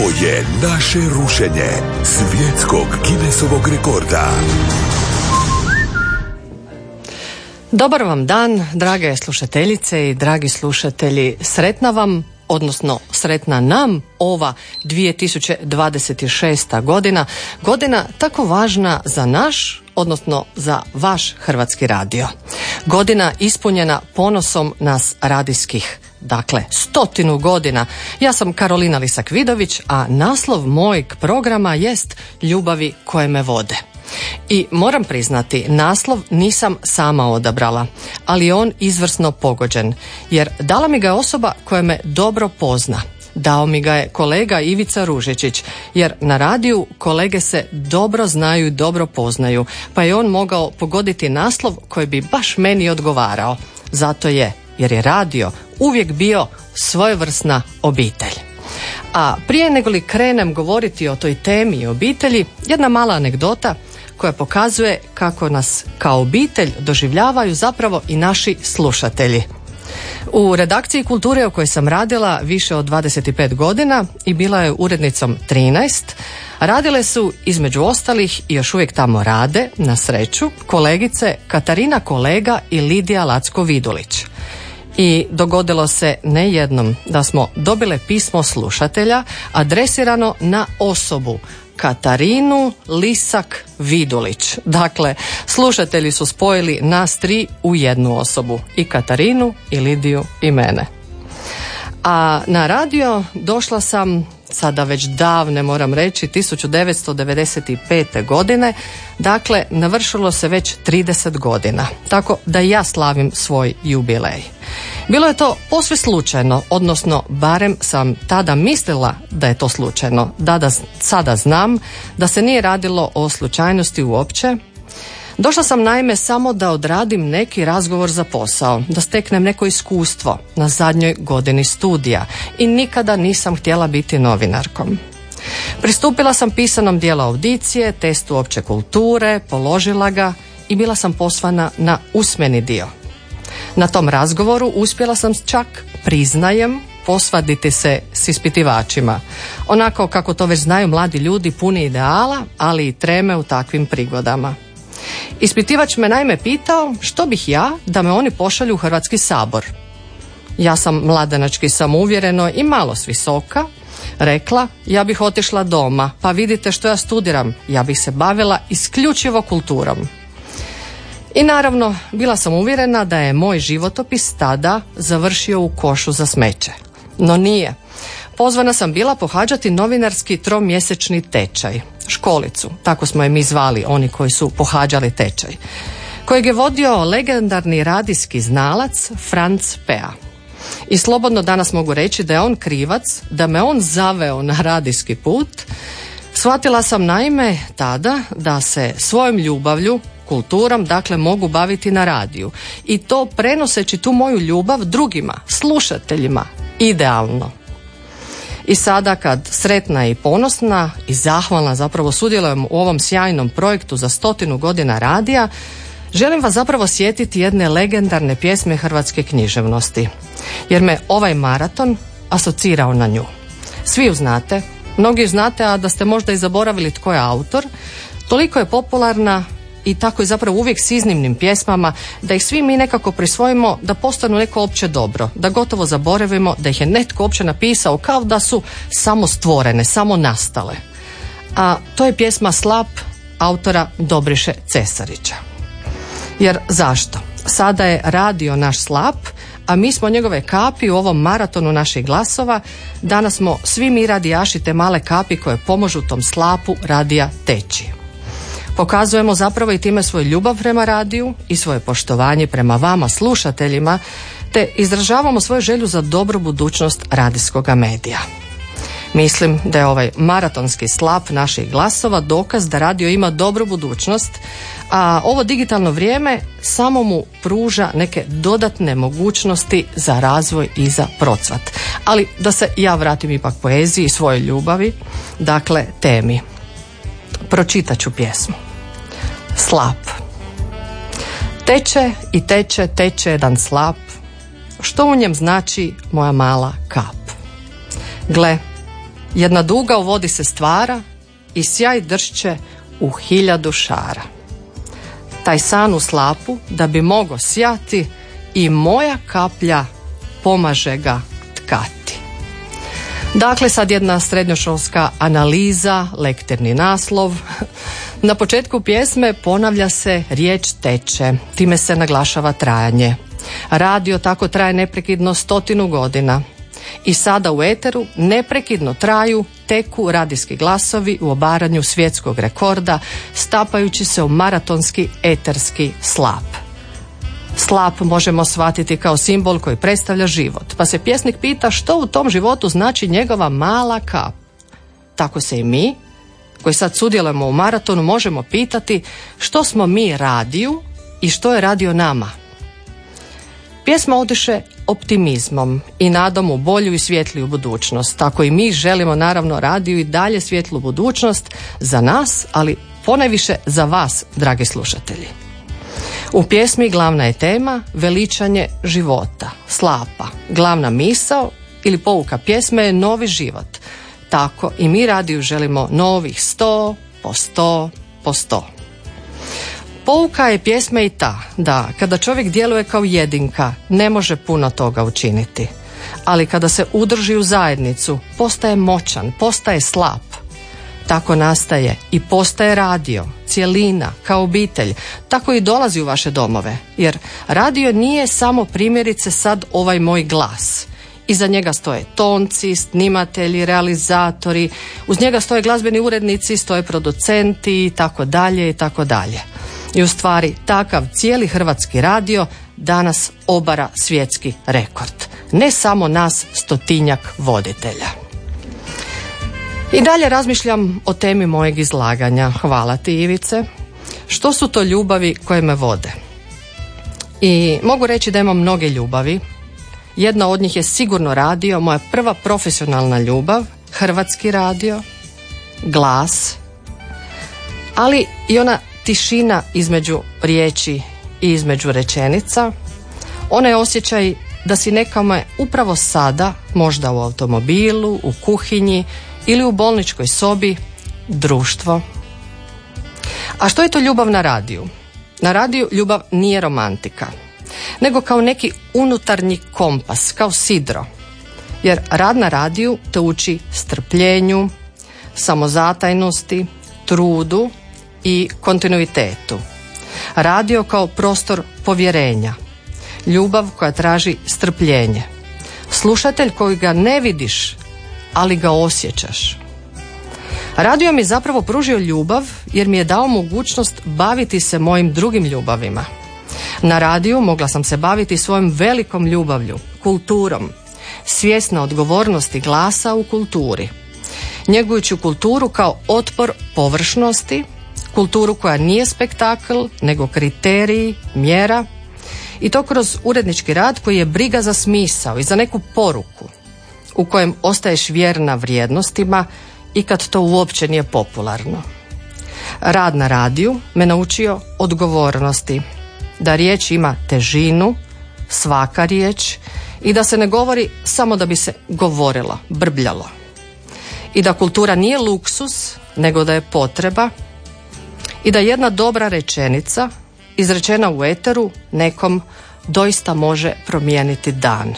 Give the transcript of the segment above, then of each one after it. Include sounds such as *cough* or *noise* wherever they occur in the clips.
Ovo je naše rušenje svjetskog Guinnessovog rekorda. Dobar vam dan, drage slušateljice i dragi slušatelji. Sretna vam, odnosno sretna nam ova 2026. godina, godina tako važna za naš, odnosno za vaš hrvatski radio. Godina ispunjena ponosom nas radijskih dakle stotinu godina. Ja sam Karolina Lisak-Vidović, a naslov mojeg programa jest Ljubavi koje me vode. I moram priznati, naslov nisam sama odabrala, ali je on izvrsno pogođen, jer dala mi ga osoba koja me dobro pozna. Dao mi ga je kolega Ivica Ružičić, jer na radiju kolege se dobro znaju i dobro poznaju, pa je on mogao pogoditi naslov koji bi baš meni odgovarao. Zato je, jer je radio uvijek bio svojevrsna obitelj. A prije nego li krenem govoriti o toj temi i obitelji, jedna mala anegdota koja pokazuje kako nas kao obitelj doživljavaju zapravo i naši slušatelji. U redakciji kulture o kojoj sam radila više od 25 godina i bila je urednicom 13, radile su između ostalih i još uvijek tamo rade, na sreću, kolegice Katarina Kolega i Lidija Lacko-Vidulić. I dogodilo se ne jednom da smo dobile pismo slušatelja adresirano na osobu Katarinu Lisak Vidulić. Dakle, slušatelji su spojili nas tri u jednu osobu. I Katarinu, i Lidiju, i mene. A na radio došla sam sada već davne moram reći 1995. godine dakle navršilo se već 30 godina tako da ja slavim svoj jubilej bilo je to posve slučajno odnosno barem sam tada mislila da je to slučajno da, da sada znam da se nije radilo o slučajnosti uopće Došla sam naime samo da odradim neki razgovor za posao, da steknem neko iskustvo na zadnjoj godini studija i nikada nisam htjela biti novinarkom. Pristupila sam pisanom dijela audicije, testu opće kulture, položila ga i bila sam posvana na usmeni dio. Na tom razgovoru uspjela sam čak, priznajem, posvaditi se s ispitivačima. Onako kako to već znaju mladi ljudi puni ideala, ali i treme u takvim prigodama. Ispitivač me naime pitao što bih ja da me oni pošalju u Hrvatski sabor. Ja sam mladenački samouvjereno i malo s visoka rekla ja bih otišla doma pa vidite što ja studiram ja bih se bavila isključivo kulturom. I naravno bila sam uvjerena da je moj životopis tada završio u košu za smeće. No nije. Pozvana sam bila pohađati novinarski tromjesečni tečaj školicu, tako smo je mi zvali, oni koji su pohađali tečaj, kojeg je vodio legendarni radijski znalac Franz Pea. I slobodno danas mogu reći da je on krivac, da me on zaveo na radijski put. Shvatila sam naime tada da se svojom ljubavlju, kulturom, dakle mogu baviti na radiju. I to prenoseći tu moju ljubav drugima, slušateljima, idealno. I sada kad sretna i ponosna i zahvalna zapravo sudjelujem u ovom sjajnom projektu za stotinu godina radija, želim vas zapravo sjetiti jedne legendarne pjesme hrvatske književnosti. Jer me ovaj maraton asocirao na nju. Svi ju znate, mnogi ju znate, a da ste možda i zaboravili tko je autor, toliko je popularna i tako je zapravo uvijek s iznimnim pjesmama da ih svi mi nekako prisvojimo da postanu neko opće dobro, da gotovo zaboravimo da ih je netko opće napisao kao da su samo stvorene, samo nastale. A to je pjesma Slap autora Dobriše Cesarića. Jer zašto? Sada je radio naš slap, a mi smo njegove kapi u ovom maratonu naših glasova. Danas smo svi mi radijaši te male kapi koje pomožu tom slapu radija teći. Pokazujemo zapravo i time svoju ljubav prema radiju i svoje poštovanje prema vama slušateljima te izražavamo svoju želju za dobru budućnost radijskog medija. Mislim da je ovaj maratonski slap naših glasova dokaz da radio ima dobru budućnost, a ovo digitalno vrijeme samo mu pruža neke dodatne mogućnosti za razvoj i za procvat. Ali da se ja vratim ipak poeziji i svojoj ljubavi, dakle temi. Pročitat ću pjesmu. Slap. Teče i teče, teče jedan slap. Što u njem znači moja mala kap? Gle, Jedna duga u vodi se stvara i sjaj dršće u hiljadu šara. Taj san u slapu da bi mogo sjati i moja kaplja pomaže ga tkati. Dakle, sad jedna srednjoškolska analiza, lekterni naslov. Na početku pjesme ponavlja se riječ teče, time se naglašava trajanje. Radio tako traje neprekidno stotinu godina. I sada u eteru neprekidno traju teku radijski glasovi u obaranju svjetskog rekorda, stapajući se u maratonski eterski slap. Slap možemo shvatiti kao simbol koji predstavlja život, pa se pjesnik pita što u tom životu znači njegova mala kap. Tako se i mi, koji sad sudjelujemo u maratonu, možemo pitati što smo mi radiju i što je radio nama. Pjesma odiše optimizmom i nadom u bolju i svjetliju budućnost. Tako i mi želimo naravno radiju i dalje svjetlu budućnost za nas, ali ponajviše za vas, dragi slušatelji. U pjesmi glavna je tema veličanje života, slapa. Glavna misao ili pouka pjesme je novi život. Tako i mi radiju želimo novih sto po sto po sto. Pouka je pjesme i ta da kada čovjek djeluje kao jedinka ne može puno toga učiniti. Ali kada se udrži u zajednicu postaje moćan, postaje slab. Tako nastaje i postaje radio, cjelina, kao obitelj, tako i dolazi u vaše domove. Jer radio nije samo primjerice sad ovaj moj glas. Iza njega stoje tonci, snimatelji, realizatori, uz njega stoje glazbeni urednici, stoje producenti i tako dalje i tako dalje. I u stvari takav cijeli hrvatski radio danas obara svjetski rekord. Ne samo nas stotinjak voditelja. I dalje razmišljam o temi mojeg izlaganja. Hvala ti Ivice. Što su to ljubavi koje me vode? I mogu reći da imam mnoge ljubavi. Jedna od njih je sigurno radio, moja prva profesionalna ljubav, hrvatski radio, glas, ali i ona tišina između riječi i između rečenica, onaj osjećaj da si nekome upravo sada, možda u automobilu, u kuhinji ili u bolničkoj sobi, društvo. A što je to ljubav na radiju? Na radiju ljubav nije romantika, nego kao neki unutarnji kompas, kao sidro. Jer rad na radiju te uči strpljenju, samozatajnosti, trudu i kontinuitetu. Radio kao prostor povjerenja, ljubav koja traži strpljenje, slušatelj koji ga ne vidiš, ali ga osjećaš. Radio mi zapravo pružio ljubav jer mi je dao mogućnost baviti se mojim drugim ljubavima. Na radiju mogla sam se baviti svojom velikom ljubavlju, kulturom, svjesna odgovornosti glasa u kulturi, njegujući kulturu kao otpor površnosti kulturu koja nije spektakl, nego kriteriji, mjera i to kroz urednički rad koji je briga za smisao i za neku poruku u kojem ostaješ vjerna vrijednostima i kad to uopće nije popularno. Rad na radiju me naučio odgovornosti, da riječ ima težinu, svaka riječ i da se ne govori samo da bi se govorilo, brbljalo. I da kultura nije luksus, nego da je potreba i da jedna dobra rečenica izrečena u eteru nekom doista može promijeniti dan.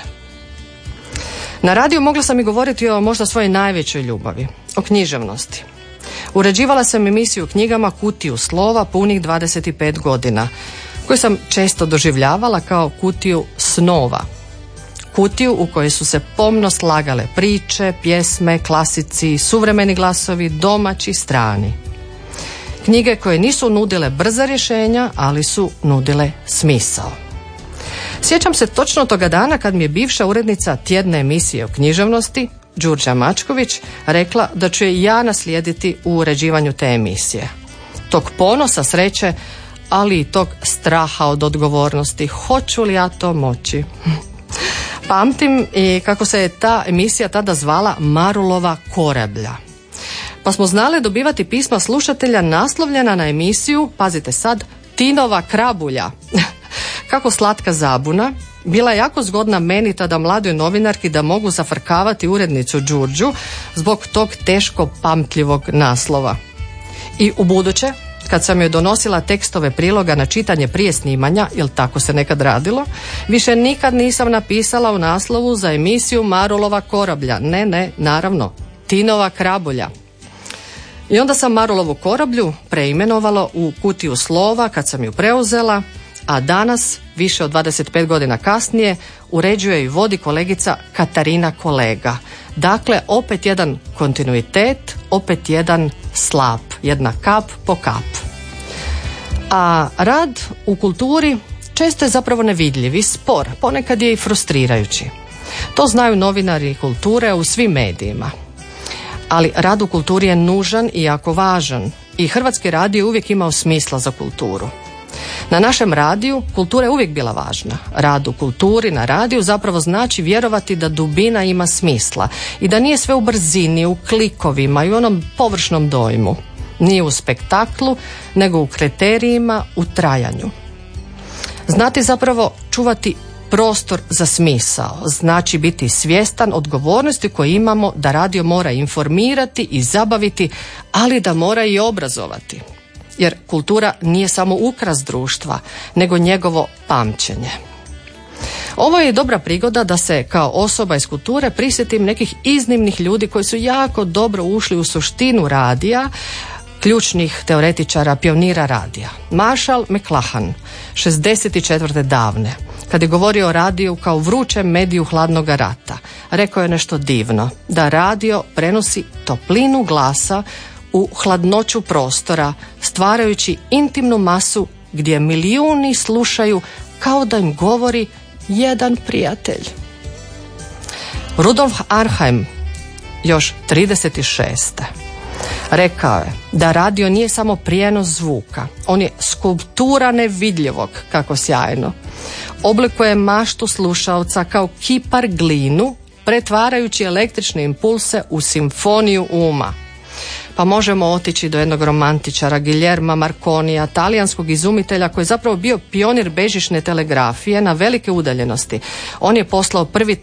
Na radiju mogla sam i govoriti o možda svojoj najvećoj ljubavi, o književnosti. Uređivala sam emisiju knjigama Kutiju slova punih 25 godina, koju sam često doživljavala kao kutiju snova. Kutiju u kojoj su se pomno slagale priče, pjesme, klasici, suvremeni glasovi, domaći, strani. Knjige koje nisu nudile brza rješenja, ali su nudile smisao. Sjećam se točno toga dana kad mi je bivša urednica tjedne emisije o književnosti, Đurđa Mačković, rekla da ću je ja naslijediti u uređivanju te emisije. Tog ponosa sreće, ali i tog straha od odgovornosti. Hoću li ja to moći? *laughs* Pamtim i kako se je ta emisija tada zvala Marulova koreblja pa smo znali dobivati pisma slušatelja naslovljena na emisiju, pazite sad, Tinova krabulja. *laughs* Kako slatka zabuna, Bila je jako zgodna meni tada mladoj novinarki da mogu zafrkavati urednicu Đurđu zbog tog teško pamtljivog naslova. I u buduće, kad sam joj donosila tekstove priloga na čitanje prije snimanja, jer tako se nekad radilo, više nikad nisam napisala u naslovu za emisiju Marulova korablja. Ne, ne, naravno, Tinova krabulja. I onda sam Marulovu korablju preimenovala u kutiju slova kad sam ju preuzela, a danas, više od 25 godina kasnije, uređuje i vodi kolegica Katarina Kolega. Dakle, opet jedan kontinuitet, opet jedan slap, jedna kap po kap. A rad u kulturi često je zapravo nevidljiv i spor, ponekad je i frustrirajući. To znaju novinari kulture u svim medijima. Ali rad u kulturi je nužan i jako važan i Hrvatski radio uvijek imao smisla za kulturu. Na našem radiju kultura je uvijek bila važna. Rad u kulturi na radiju zapravo znači vjerovati da dubina ima smisla i da nije sve u brzini, u klikovima i u onom površnom dojmu. Nije u spektaklu, nego u kriterijima, u trajanju. Znati zapravo čuvati prostor za smisao, znači biti svjestan odgovornosti koje imamo da radio mora informirati i zabaviti, ali da mora i obrazovati jer kultura nije samo ukras društva, nego njegovo pamćenje. Ovo je dobra prigoda da se kao osoba iz kulture prisjetim nekih iznimnih ljudi koji su jako dobro ušli u suštinu radija, ključnih teoretičara, pionira radija. Marshall McLuhan, 64. davne, kad je govorio o radiju kao vrućem mediju hladnog rata, rekao je nešto divno, da radio prenosi toplinu glasa u hladnoću prostora, stvarajući intimnu masu gdje milijuni slušaju kao da im govori jedan prijatelj. Rudolf Arheim, još 36. Rekao je da radio nije samo prijenos zvuka, on je skulptura nevidljivog, kako sjajno. Oblikuje maštu slušalca kao kipar glinu, pretvarajući električne impulse u simfoniju uma pa možemo otići do jednog romantičara Guillerma Marconija, talijanskog izumitelja koji je zapravo bio pionir bežišne telegrafije na velike udaljenosti. On je poslao prvi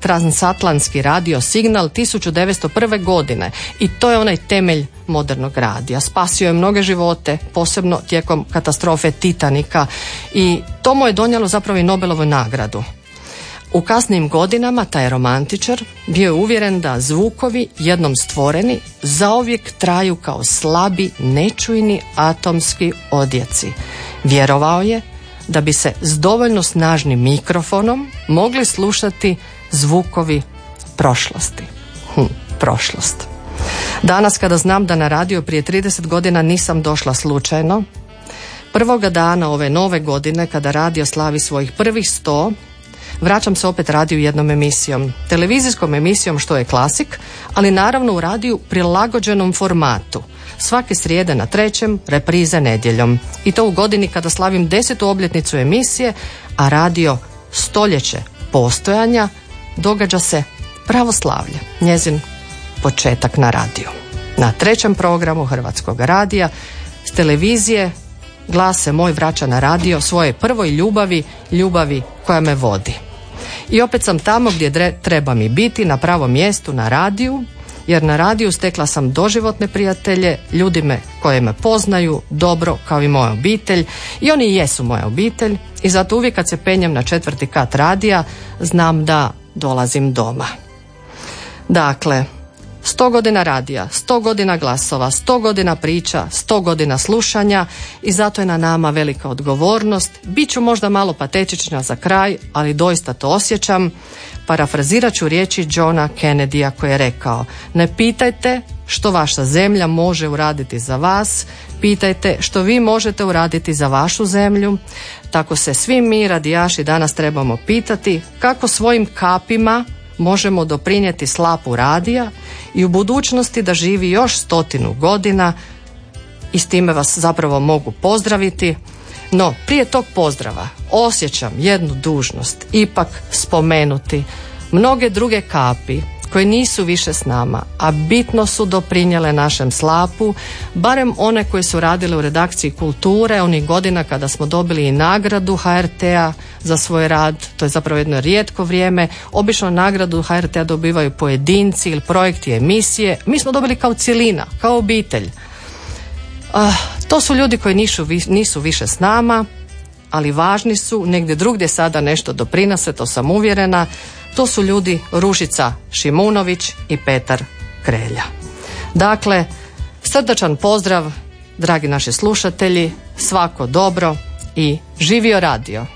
transatlantski radio signal 1901. godine i to je onaj temelj modernog radija. Spasio je mnoge živote, posebno tijekom katastrofe Titanika i to mu je donijelo zapravo i Nobelovu nagradu. U kasnim godinama taj romantičar bio je uvjeren da zvukovi jednom stvoreni zauvijek traju kao slabi, nečujni atomski odjeci. Vjerovao je da bi se s dovoljno snažnim mikrofonom mogli slušati zvukovi prošlosti. Hm, prošlost. Danas kada znam da na radio prije 30 godina nisam došla slučajno, prvoga dana ove nove godine kada radio slavi svojih prvih sto, vraćam se opet radiju jednom emisijom. Televizijskom emisijom što je klasik, ali naravno u radiju prilagođenom formatu. Svake srijede na trećem, reprize nedjeljom. I to u godini kada slavim desetu obljetnicu emisije, a radio stoljeće postojanja događa se pravoslavlje, njezin početak na radiju. Na trećem programu Hrvatskog radija s televizije glas se moj vraća na radio svoje prvoj ljubavi, ljubavi koja me vodi. I opet sam tamo gdje treba mi biti, na pravom mjestu, na radiju, jer na radiju stekla sam doživotne prijatelje, ljudi me koje me poznaju dobro kao i moja obitelj i oni jesu moja obitelj i zato uvijek kad se penjem na četvrti kat radija znam da dolazim doma. Dakle, Sto godina radija, sto godina glasova, sto godina priča, sto godina slušanja i zato je na nama velika odgovornost. Biću možda malo patetična za kraj, ali doista to osjećam. Parafrazirat ću riječi Johna Kennedya koji je rekao Ne pitajte što vaša zemlja može uraditi za vas, pitajte što vi možete uraditi za vašu zemlju. Tako se svi mi radijaši danas trebamo pitati kako svojim kapima možemo doprinijeti slapu radija i u budućnosti da živi još stotinu godina i s time vas zapravo mogu pozdraviti. No, prije tog pozdrava osjećam jednu dužnost ipak spomenuti mnoge druge kapi koji nisu više s nama, a bitno su doprinjele našem slapu, barem one koje su radile u redakciji kulture, onih godina kada smo dobili i nagradu HRT-a za svoj rad, to je zapravo jedno rijetko vrijeme, obično nagradu HRT-a dobivaju pojedinci ili projekti emisije, mi smo dobili kao cjelina, kao obitelj. Uh, to su ljudi koji nisu, nisu više s nama, ali važni su, negdje drugdje sada nešto doprinose, to sam uvjerena. To su ljudi Ružica Šimunović i Petar Krelja. Dakle, srdačan pozdrav, dragi naši slušatelji, svako dobro i živio radio.